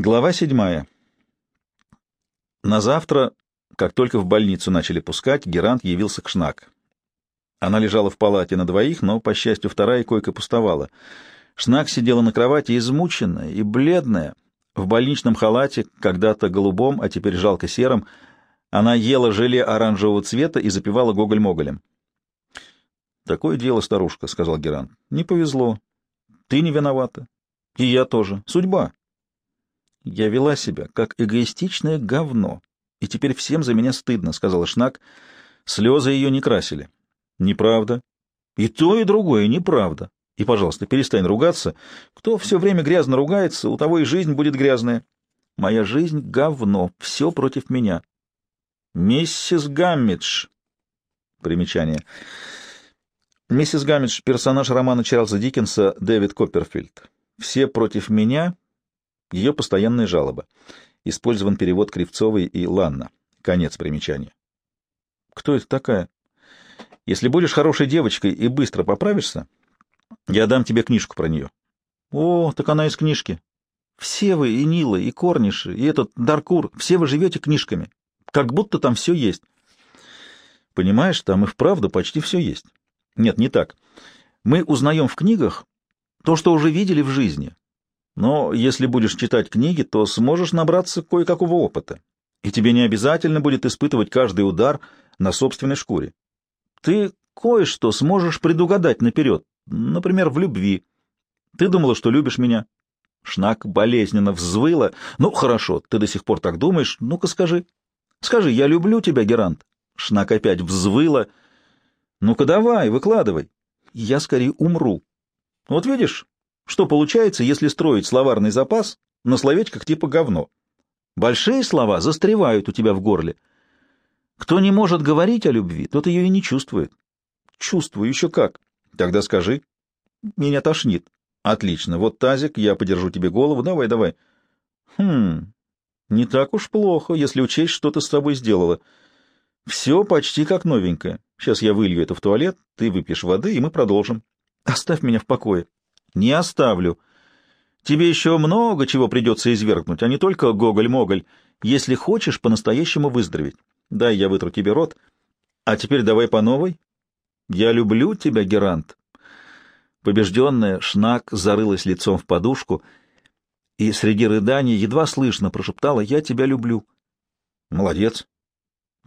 Глава седьмая. На завтра, как только в больницу начали пускать, Герант явился к Шнак. Она лежала в палате на двоих, но, по счастью, вторая койка пустовала. Шнак сидела на кровати измученная и бледная, в больничном халате, когда-то голубом, а теперь жалко серым. Она ела желе оранжевого цвета и запивала гоголь-моголем. «Такое дело, старушка», — сказал Герант. «Не повезло. Ты не виновата. И я тоже. Судьба». Я вела себя как эгоистичное говно, и теперь всем за меня стыдно, — сказала Шнак. Слезы ее не красили. Неправда. И то, и другое неправда. И, пожалуйста, перестань ругаться. Кто все время грязно ругается, у того и жизнь будет грязная. Моя жизнь — говно, все против меня. Миссис Гаммидж. Примечание. Миссис Гаммидж — персонаж романа Чарльза Диккенса «Дэвид Копперфильд». «Все против меня» Ее постоянная жалоба. Использован перевод Кривцовой и Ланна. Конец примечания. Кто это такая? Если будешь хорошей девочкой и быстро поправишься, я дам тебе книжку про нее. О, так она из книжки. Все вы, и Нила, и Корниши, и этот Даркур, все вы живете книжками. Как будто там все есть. Понимаешь, там и вправду почти все есть. Нет, не так. Мы узнаем в книгах то, что уже видели в жизни, но если будешь читать книги, то сможешь набраться кое-какого опыта, и тебе не обязательно будет испытывать каждый удар на собственной шкуре. Ты кое-что сможешь предугадать наперед, например, в любви. Ты думала, что любишь меня? Шнак болезненно взвыла. Ну, хорошо, ты до сих пор так думаешь. Ну-ка скажи. Скажи, я люблю тебя, Герант. Шнак опять взвыла. Ну-ка давай, выкладывай. Я скорее умру. Вот видишь, что получается, если строить словарный запас на словечках типа «говно»? Большие слова застревают у тебя в горле. Кто не может говорить о любви, тот ее и не чувствует. Чувствую еще как. Тогда скажи. Меня тошнит. Отлично. Вот тазик, я подержу тебе голову. Давай, давай. Хм, не так уж плохо, если учесть, что ты с тобой сделала. Все почти как новенькое. Сейчас я вылью это в туалет, ты выпьешь воды, и мы продолжим. Оставь меня в покое. Не оставлю. Тебе еще много чего придется извергнуть, а не только гоголь-моголь, если хочешь по-настоящему выздороветь. Дай я вытру тебе рот. А теперь давай по новой. Я люблю тебя, Герант. Побежденная, Шнак зарылась лицом в подушку и среди рыданий едва слышно прошептала «Я тебя люблю». Молодец.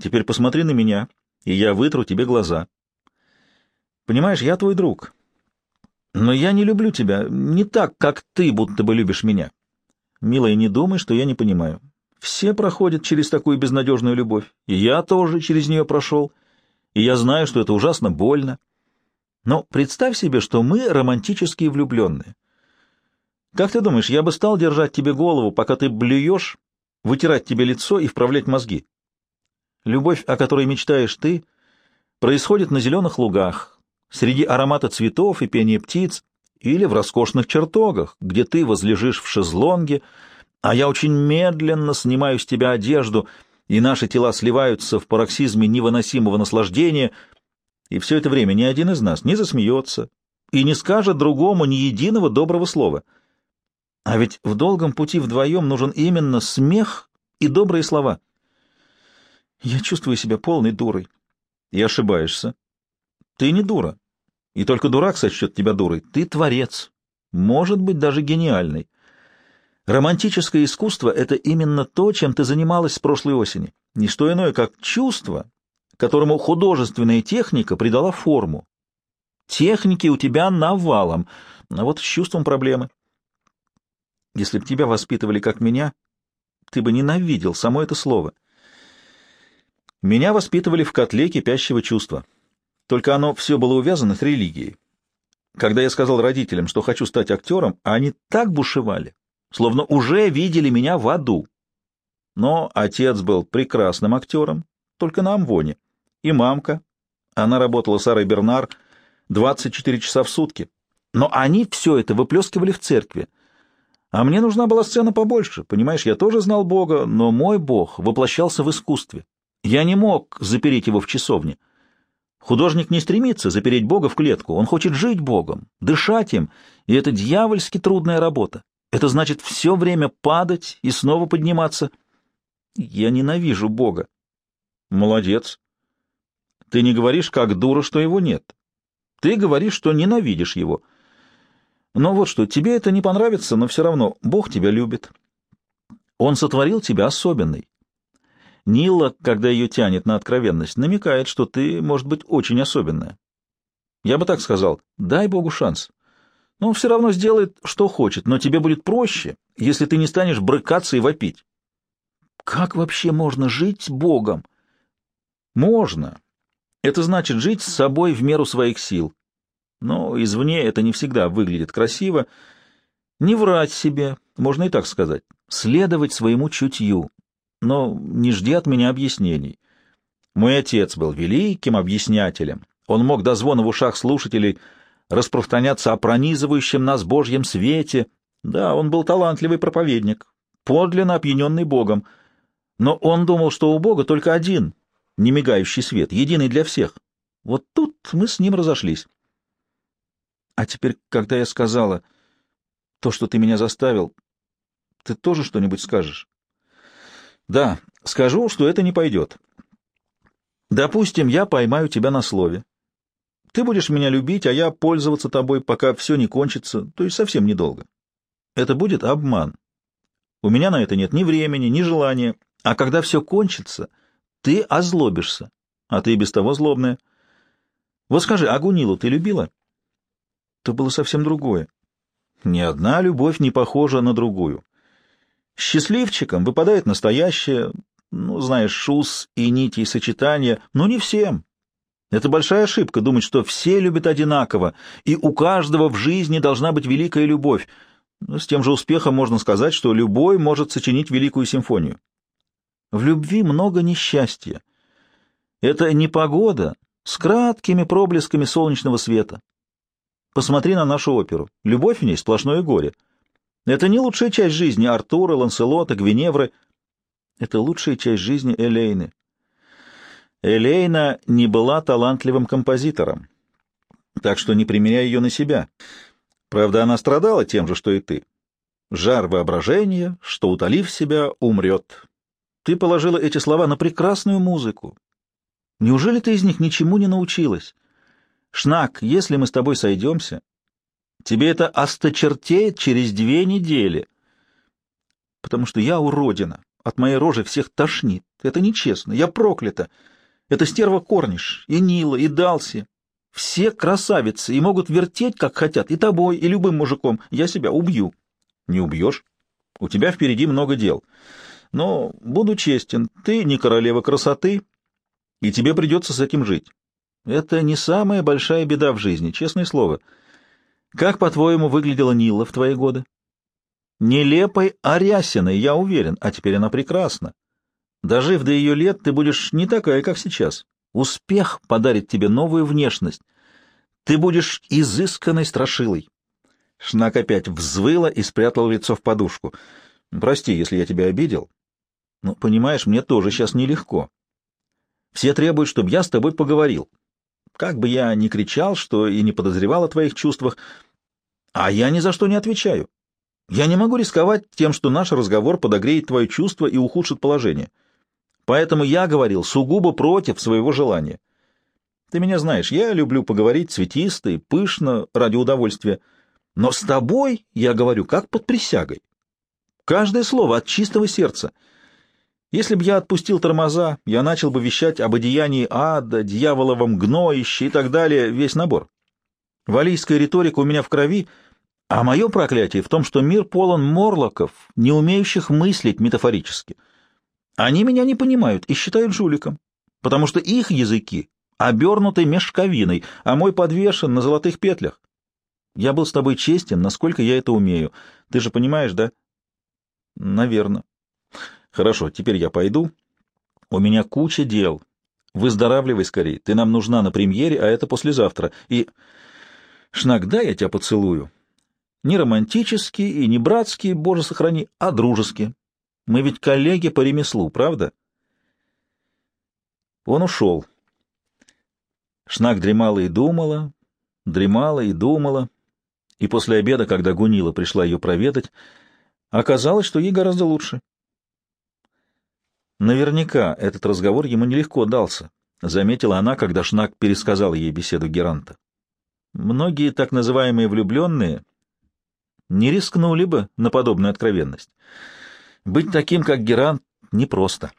Теперь посмотри на меня, и я вытру тебе глаза. Понимаешь, я твой друг. Но я не люблю тебя не так, как ты будто бы любишь меня. Милая, не думай, что я не понимаю. Все проходят через такую безнадежную любовь, и я тоже через нее прошел, и я знаю, что это ужасно больно. Но представь себе, что мы романтические влюбленные. Как ты думаешь, я бы стал держать тебе голову, пока ты блюешь, вытирать тебе лицо и вправлять мозги? Любовь, о которой мечтаешь ты, происходит на зеленых лугах, среди аромата цветов и пения птиц, или в роскошных чертогах, где ты возлежишь в шезлонге, а я очень медленно снимаю с тебя одежду, и наши тела сливаются в пароксизме невыносимого наслаждения, и все это время ни один из нас не засмеется и не скажет другому ни единого доброго слова. А ведь в долгом пути вдвоем нужен именно смех и добрые слова. Я чувствую себя полной дурой. И ошибаешься. Ты не дура. И только дурак сочтет тебя дурой. Ты творец. Может быть, даже гениальный. Романтическое искусство — это именно то, чем ты занималась с прошлой осени. Не что иное, как чувство, которому художественная техника придала форму. Техники у тебя навалом, а вот с чувством проблемы. Если бы тебя воспитывали как меня, ты бы ненавидел само это слово. Меня воспитывали в котле кипящего чувства. Только оно все было увязано с религией. Когда я сказал родителям, что хочу стать актером, они так бушевали, словно уже видели меня в аду. Но отец был прекрасным актером, только на Амвоне. И мамка, она работала с Арой Бернар 24 часа в сутки. Но они все это выплескивали в церкви. А мне нужна была сцена побольше. Понимаешь, я тоже знал Бога, но мой Бог воплощался в искусстве. Я не мог запереть его в часовне. Художник не стремится запереть Бога в клетку, он хочет жить Богом, дышать им, и это дьявольски трудная работа. Это значит все время падать и снова подниматься. Я ненавижу Бога. Молодец. Ты не говоришь, как дура, что его нет. Ты говоришь, что ненавидишь его. Но вот что, тебе это не понравится, но все равно Бог тебя любит. Он сотворил тебя особенной. Нила, когда ее тянет на откровенность, намекает, что ты, может быть, очень особенная. Я бы так сказал, дай Богу шанс. Но он все равно сделает, что хочет, но тебе будет проще, если ты не станешь брыкаться и вопить. Как вообще можно жить Богом? Можно. Это значит жить с собой в меру своих сил. Но извне это не всегда выглядит красиво. Не врать себе, можно и так сказать. Следовать своему чутью. Но не жди от меня объяснений. Мой отец был великим объяснятелем. Он мог до звона в ушах слушателей распространяться о пронизывающем нас Божьем свете. Да, он был талантливый проповедник, подлинно опьяненный Богом. Но он думал, что у Бога только один немигающий свет, единый для всех. Вот тут мы с ним разошлись. А теперь, когда я сказала то, что ты меня заставил, ты тоже что-нибудь скажешь? Да, скажу, что это не пойдет. Допустим, я поймаю тебя на слове. Ты будешь меня любить, а я пользоваться тобой, пока все не кончится, то есть совсем недолго. Это будет обман. У меня на это нет ни времени, ни желания. А когда все кончится, ты озлобишься, а ты и без того злобная. Вот скажи, а Гунилу ты любила? То было совсем другое. Ни одна любовь не похожа на другую. Счастливчикам выпадает настоящее, ну, знаешь, шус и нити и сочетания, но не всем. Это большая ошибка думать, что все любят одинаково, и у каждого в жизни должна быть великая любовь. С тем же успехом можно сказать, что любой может сочинить великую симфонию. В любви много несчастья. Это не погода с краткими проблесками солнечного света. Посмотри на нашу оперу. Любовь в ней — сплошное горе. Это не лучшая часть жизни Артура, Ланселота, Гвиневры. Это лучшая часть жизни Элейны. Элейна не была талантливым композитором, так что не примеряй ее на себя. Правда, она страдала тем же, что и ты. Жар воображения, что, утолив себя, умрет. Ты положила эти слова на прекрасную музыку. Неужели ты из них ничему не научилась? Шнак, если мы с тобой сойдемся, тебе это осточертеет через две недели. Потому что я уродина. От моей рожи всех тошнит. Это нечестно. Я проклята. Это стерва Корниш, и Нила, и Далси. Все красавицы и могут вертеть, как хотят, и тобой, и любым мужиком. Я себя убью. Не убьешь. У тебя впереди много дел. Но, буду честен, ты не королева красоты, и тебе придется с этим жить. Это не самая большая беда в жизни, честное слово. Как, по-твоему, выглядела Нила в твои годы? Нелепой, а рясиной, я уверен, а теперь она прекрасна. Дожив до ее лет, ты будешь не такая, как сейчас. Успех подарит тебе новую внешность. Ты будешь изысканной страшилой. Шнак опять взвыла и спрятал лицо в подушку. Прости, если я тебя обидел. Но, понимаешь, мне тоже сейчас нелегко. Все требуют, чтобы я с тобой поговорил. Как бы я ни кричал, что и не подозревал о твоих чувствах, а я ни за что не отвечаю. Я не могу рисковать тем, что наш разговор подогреет твои чувства и ухудшит положение. Поэтому я говорил сугубо против своего желания. Ты меня знаешь, я люблю поговорить цветисто и пышно ради удовольствия, но с тобой я говорю как под присягой. Каждое слово от чистого сердца — если бы я отпустил тормоза, я начал бы вещать об одеянии ада, дьяволовом гноище и так далее, весь набор. Валийская риторика у меня в крови, а мое проклятие в том, что мир полон морлоков, не умеющих мыслить метафорически. Они меня не понимают и считают жуликом, потому что их языки обернуты мешковиной, а мой подвешен на золотых петлях. Я был с тобой честен, насколько я это умею. Ты же понимаешь, да? Наверное. Хорошо, теперь я пойду. У меня куча дел. Выздоравливай скорее. Ты нам нужна на премьере, а это послезавтра. И... Шнак, дай я тебя поцелую. Не романтический и не братский, боже сохрани, а дружеский. Мы ведь коллеги по ремеслу, правда? Он ушел. Шнак дремала и думала, дремала и думала, и после обеда, когда Гунила пришла ее проведать, Оказалось, что ей гораздо лучше. Наверняка этот разговор ему нелегко дался, заметила она, когда Шнак пересказал ей беседу Геранта. Многие так называемые влюбленные не рискнули бы на подобную откровенность. Быть таким, как Герант, непросто.